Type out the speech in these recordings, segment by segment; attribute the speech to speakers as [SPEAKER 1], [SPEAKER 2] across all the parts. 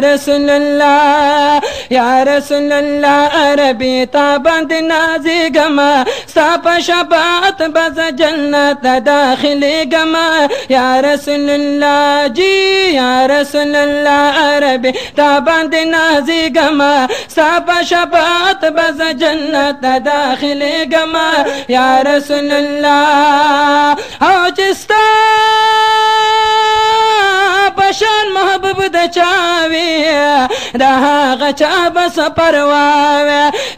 [SPEAKER 1] رسول الله یا رسول الله عربي تا باندې نازي غما صاف شفاعت بز جنت داخلي غما یا رسول الله جی یا رسول الله عربي تا باندې نازي غما صاف شفاعت بز جنت داخلي غما یا رسول الله او چستا محبوب د چاوي د هغه چا بس پروا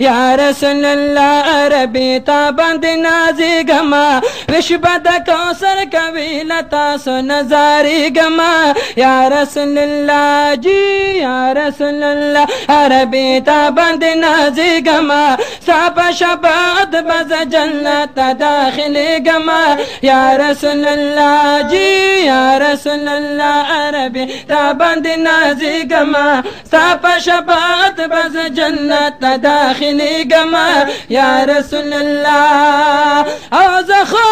[SPEAKER 1] یا رسول الله عربي تا باندې نازي غما وشبه د کوثر کوي لتا سو نظاري غما یا رسول الله جی یا رسول الله عربي تا باندې نازي غما صاحب شباد بز جنت داخلي غما یا رسول الله جی یا رسول الله عربي تا باندې نازي غما صاحب شباد بز جنت داخلي غما یا رسول الله أو زخو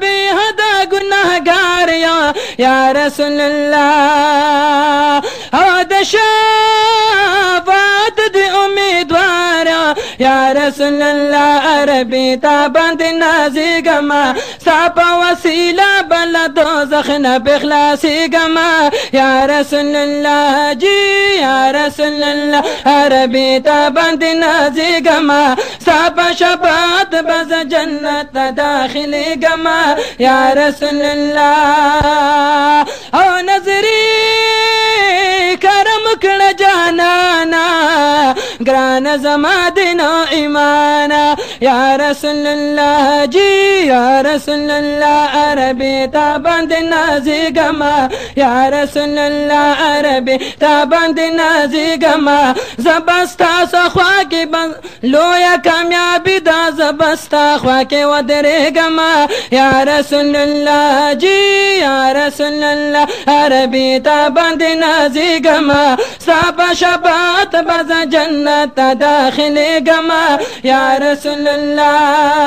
[SPEAKER 1] به هدا گناهگار یا یا رسول الله یا رسول الله عربي تا باندې نازي غما صاحب وسیله بل دوزخ نه بخلاصي غما یا رسول الله جی یا رسول الله عربي تا باندې نازي غما صاحب شفاعت بز جنت داخلي غما یا رسول الله او ګران زما دینو ایمانا یا رسول الله جی یا رسول الله عربي تا باندې نازي غما یا رسول الله عربي تا باندې نازي غما زبستا سخوا کې بن لویا کامیابی دا زبستا خوا کې ودرې غما یا رسول الله جی یا رسول الله عربي تا باندې نازي غما صاحب شبات بز جنت داخلي غما یا رسول الله.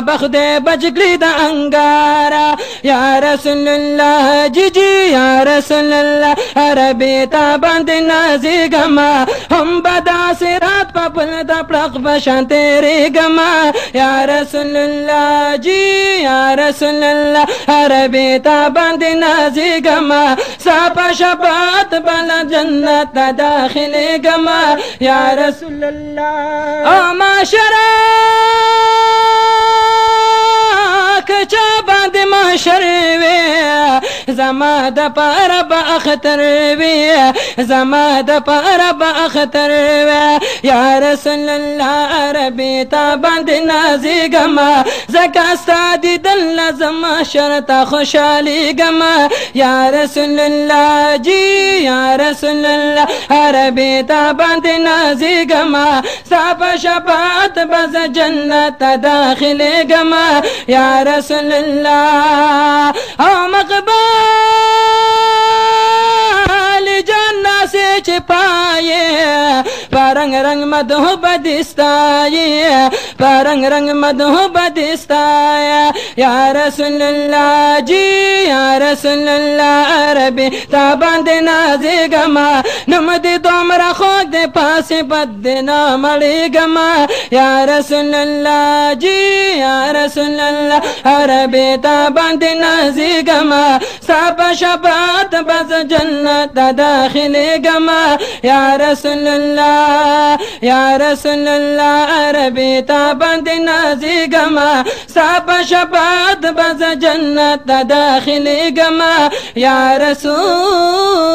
[SPEAKER 1] بخد بجگلی دا انگارا، یا رسول اللہ جی جی یا رسول اللہ عربی تا بند نازی گما۔ ہم بدا سرات پا پلتا پلق بشان تیری گما۔ یا رسول اللہ جی یا رسول اللہ عربی تا بند نازی گما۔ ساپا شبات بلا جنت داخل گما۔ یا رسول اللہ او ما شراب محشر وي زما د پاره به أختر وي زما د پاره به أختر وي یا رسول الله عربي تا باندې نازي غما زکا ستا دیدل لازم شرط خوشحالی گما یا رسول الله جی یا رسول الله عربی تا باند نازی گما ستا پا شفاعت بز جنت داخل گما یا رسول الله او مقبال جنت سے چپا رنگ رنگ مد ہو پارنگ رنگ مد بدستایا بدستا یا رسول اللہ جی یا رسول اللہ عربی تا بند نازی گما نمد دومرا خود پاس بد دینا مڑی گما یا رسول اللہ جی یا رسول اللہ عربی تا بند نازی گما ساب شبات بز جنت داخل گما یا رسول اللہ یا رسول الله عربی تا باندې نازي غما صاحب شفاعت بز جنت داخلي غما یا رسول